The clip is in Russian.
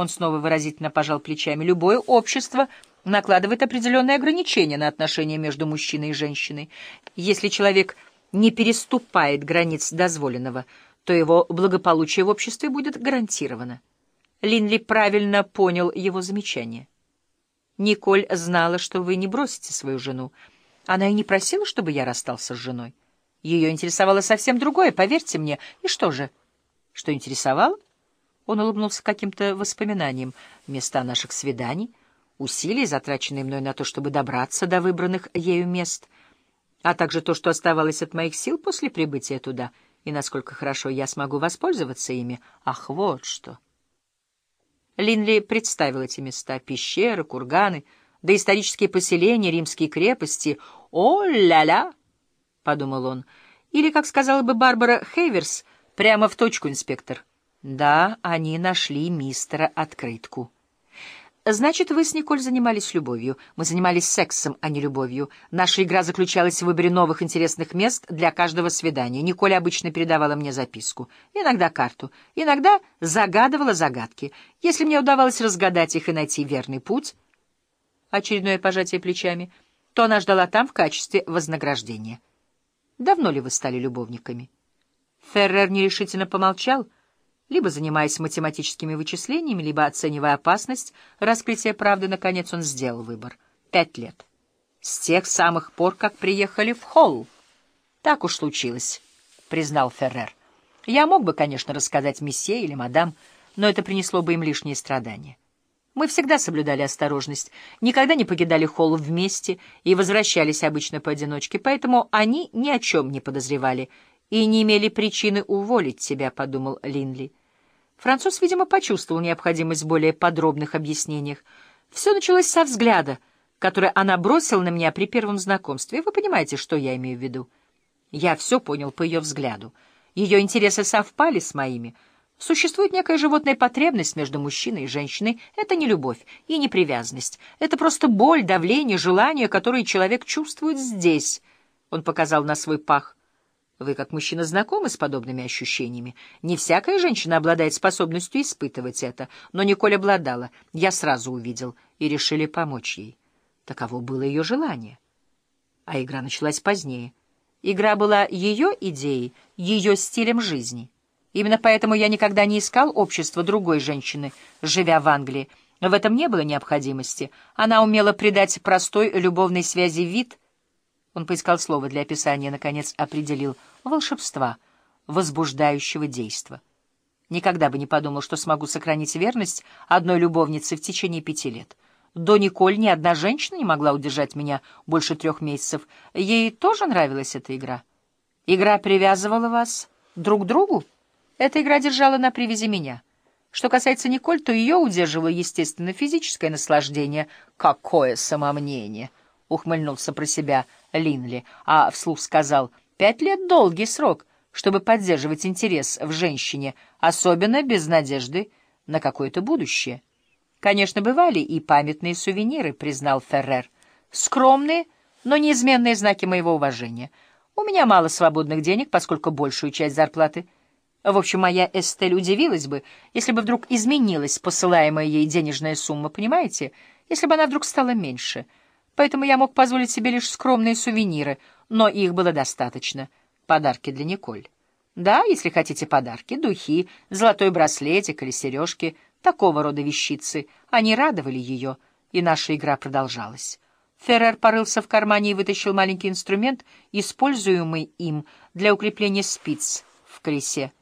Он снова выразительно пожал плечами. Любое общество накладывает определенные ограничения на отношения между мужчиной и женщиной. Если человек не переступает границ дозволенного, то его благополучие в обществе будет гарантировано. Линли правильно понял его замечание. Николь знала, что вы не бросите свою жену. Она и не просила, чтобы я расстался с женой. Ее интересовало совсем другое, поверьте мне. И что же? Что интересовало? Он улыбнулся каким-то воспоминанием. Места наших свиданий, усилий, затраченные мной на то, чтобы добраться до выбранных ею мест, а также то, что оставалось от моих сил после прибытия туда, и насколько хорошо я смогу воспользоваться ими. Ах, вот что! Линли представил эти места — пещеры, курганы, доисторические поселения, римские крепости. «О-ля-ля!» — подумал он. Или, как сказала бы Барбара Хейверс, прямо в точку, инспектор. Да, они нашли мистера Открытку. Значит, вы с Николь занимались любовью. Мы занимались сексом, а не любовью. Наша игра заключалась в выборе новых интересных мест для каждого свидания. Николь обычно передавала мне записку. Иногда карту. Иногда загадывала загадки. Если мне удавалось разгадать их и найти верный путь, очередное пожатие плечами, то она ждала там в качестве вознаграждения. Давно ли вы стали любовниками? Феррер нерешительно помолчал — либо занимаясь математическими вычислениями, либо оценивая опасность раскрытия правды, наконец он сделал выбор. Пять лет. С тех самых пор, как приехали в Холл. Так уж случилось, признал Феррер. Я мог бы, конечно, рассказать месье или мадам, но это принесло бы им лишние страдания. Мы всегда соблюдали осторожность, никогда не покидали холл вместе и возвращались обычно поодиночке, поэтому они ни о чем не подозревали и не имели причины уволить тебя, — подумал Линли. Француз, видимо, почувствовал необходимость более подробных объяснениях. Все началось со взгляда, который она бросила на меня при первом знакомстве. Вы понимаете, что я имею в виду? Я все понял по ее взгляду. Ее интересы совпали с моими. Существует некая животная потребность между мужчиной и женщиной. Это не любовь и не привязанность. Это просто боль, давление, желание, которое человек чувствует здесь. Он показал на свой пах. Вы, как мужчина, знакомы с подобными ощущениями. Не всякая женщина обладает способностью испытывать это, но Николь обладала. Я сразу увидел, и решили помочь ей. Таково было ее желание. А игра началась позднее. Игра была ее идеей, ее стилем жизни. Именно поэтому я никогда не искал общества другой женщины, живя в Англии. В этом не было необходимости. Она умела придать простой любовной связи вид — он поискал слово для описания, наконец определил волшебства, возбуждающего действа. Никогда бы не подумал, что смогу сохранить верность одной любовнице в течение пяти лет. До Николь ни одна женщина не могла удержать меня больше трех месяцев. Ей тоже нравилась эта игра. Игра привязывала вас друг к другу. Эта игра держала на привязи меня. Что касается Николь, то ее удерживало, естественно, физическое наслаждение. Какое самомнение! — ухмыльнулся про себя — Линли, а вслух сказал, «Пять лет — долгий срок, чтобы поддерживать интерес в женщине, особенно без надежды на какое-то будущее». «Конечно, бывали и памятные сувениры», — признал Феррер. «Скромные, но неизменные знаки моего уважения. У меня мало свободных денег, поскольку большую часть зарплаты... В общем, моя Эстель удивилась бы, если бы вдруг изменилась посылаемая ей денежная сумма, понимаете? Если бы она вдруг стала меньше» поэтому я мог позволить себе лишь скромные сувениры, но их было достаточно. Подарки для Николь. Да, если хотите подарки, духи, золотой браслетик или сережки, такого рода вещицы. Они радовали ее, и наша игра продолжалась. Феррер порылся в кармане и вытащил маленький инструмент, используемый им для укрепления спиц в колесе.